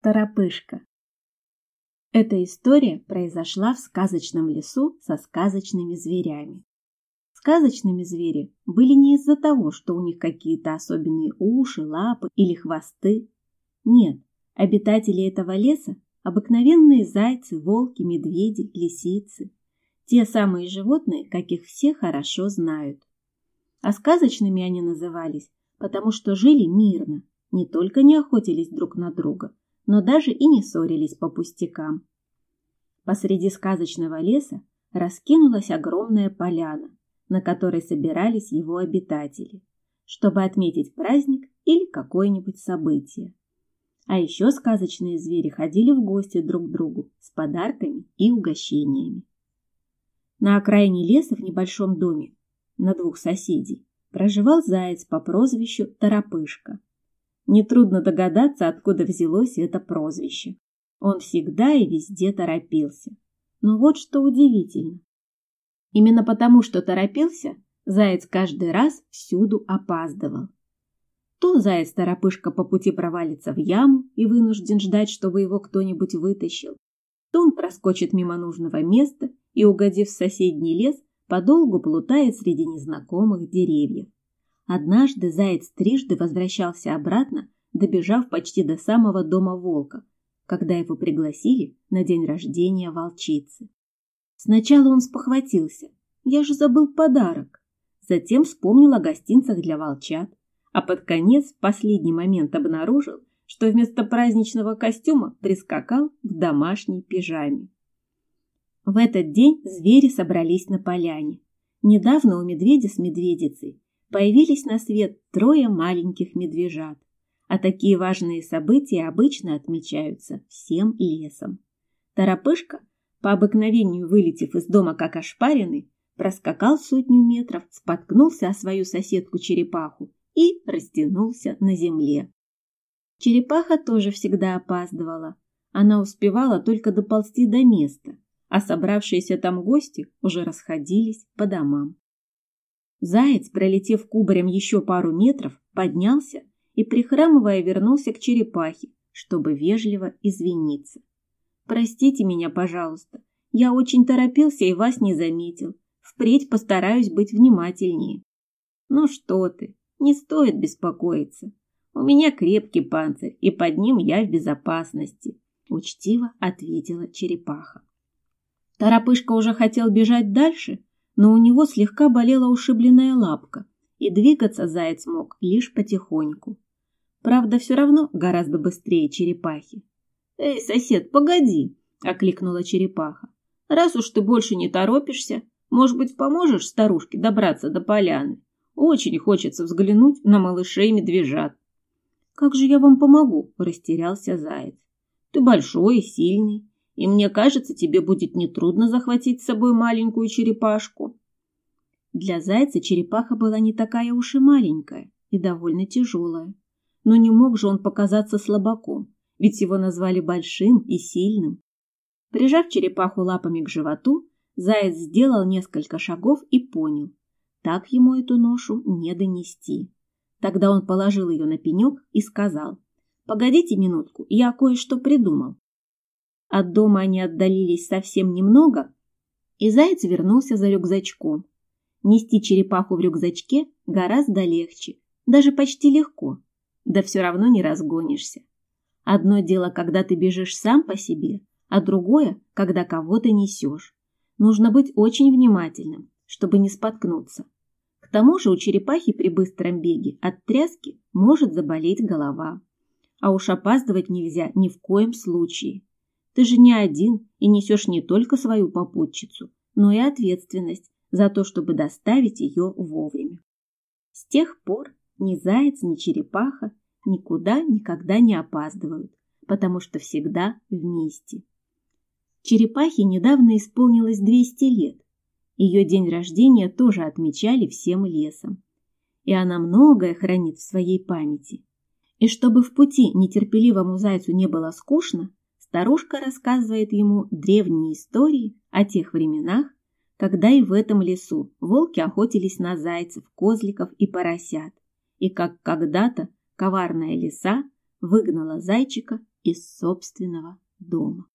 Торопышка. Эта история произошла в сказочном лесу со сказочными зверями. Сказочными звери были не из-за того, что у них какие-то особенные уши, лапы или хвосты. Нет, обитатели этого леса – обыкновенные зайцы, волки, медведи, лисицы. Те самые животные, каких все хорошо знают. А сказочными они назывались, потому что жили мирно, не только не охотились друг на друга, но даже и не ссорились по пустякам. Посреди сказочного леса раскинулась огромная поляна, на которой собирались его обитатели, чтобы отметить праздник или какое-нибудь событие. А еще сказочные звери ходили в гости друг к другу с подарками и угощениями. На окраине леса в небольшом доме, на двух соседей, проживал заяц по прозвищу Торопышка. Нетрудно догадаться, откуда взялось это прозвище. Он всегда и везде торопился. Но вот что удивительно. Именно потому, что торопился, заяц каждый раз всюду опаздывал. То заяц-торопышка по пути провалится в яму и вынужден ждать, чтобы его кто-нибудь вытащил, то он проскочит мимо нужного места и, угодив в соседний лес, подолгу плутает среди незнакомых деревьев. Однажды заяц трижды возвращался обратно, добежав почти до самого дома волка, когда его пригласили на день рождения волчицы. Сначала он спохватился. Я же забыл подарок. Затем вспомнил о гостинцах для волчат, а под конец в последний момент обнаружил, что вместо праздничного костюма прискакал в домашней пижаме. В этот день звери собрались на поляне. Недавно у медведя с медведицей появились на свет трое маленьких медвежат, а такие важные события обычно отмечаются всем лесом. Торопышка, по обыкновению вылетев из дома как ошпаренный, проскакал сотню метров, споткнулся о свою соседку-черепаху и растянулся на земле. Черепаха тоже всегда опаздывала. Она успевала только доползти до места, а собравшиеся там гости уже расходились по домам. Заяц, пролетев кубарем еще пару метров, поднялся и, прихрамывая, вернулся к черепахе, чтобы вежливо извиниться. «Простите меня, пожалуйста. Я очень торопился и вас не заметил. Впредь постараюсь быть внимательнее». «Ну что ты, не стоит беспокоиться. У меня крепкий панцирь, и под ним я в безопасности», — учтиво ответила черепаха. Торопышка уже хотел бежать дальше, но у него слегка болела ушибленная лапка, и двигаться заяц мог лишь потихоньку. Правда, все равно гораздо быстрее черепахи. «Эй, сосед, погоди!» — окликнула черепаха. «Раз уж ты больше не торопишься, может быть, поможешь старушке добраться до поляны? Очень хочется взглянуть на малышей медвежат». «Как же я вам помогу?» — растерялся заяц. «Ты большой и сильный, и мне кажется, тебе будет нетрудно захватить с собой маленькую черепашку. Для зайца черепаха была не такая уж и маленькая и довольно тяжелая. Но не мог же он показаться слабаком, ведь его назвали большим и сильным. Прижав черепаху лапами к животу, заяц сделал несколько шагов и понял, так ему эту ношу не донести. Тогда он положил ее на пенек и сказал, «Погодите минутку, я кое-что придумал». От дома они отдалились совсем немного, и заяц вернулся за рюкзачком. Нести черепаху в рюкзачке гораздо легче, даже почти легко, да все равно не разгонишься. Одно дело, когда ты бежишь сам по себе, а другое, когда кого-то несешь. Нужно быть очень внимательным, чтобы не споткнуться. К тому же у черепахи при быстром беге от тряски может заболеть голова. А уж опаздывать нельзя ни в коем случае. Ты же не один и несешь не только свою попутчицу, но и ответственность за то, чтобы доставить ее вовремя. С тех пор ни заяц, ни черепаха никуда никогда не опаздывают, потому что всегда вместе. Черепахе недавно исполнилось 200 лет. Ее день рождения тоже отмечали всем лесом. И она многое хранит в своей памяти. И чтобы в пути нетерпеливому зайцу не было скучно, старушка рассказывает ему древние истории о тех временах, когда и в этом лесу волки охотились на зайцев, козликов и поросят, и как когда-то коварная лиса выгнала зайчика из собственного дома.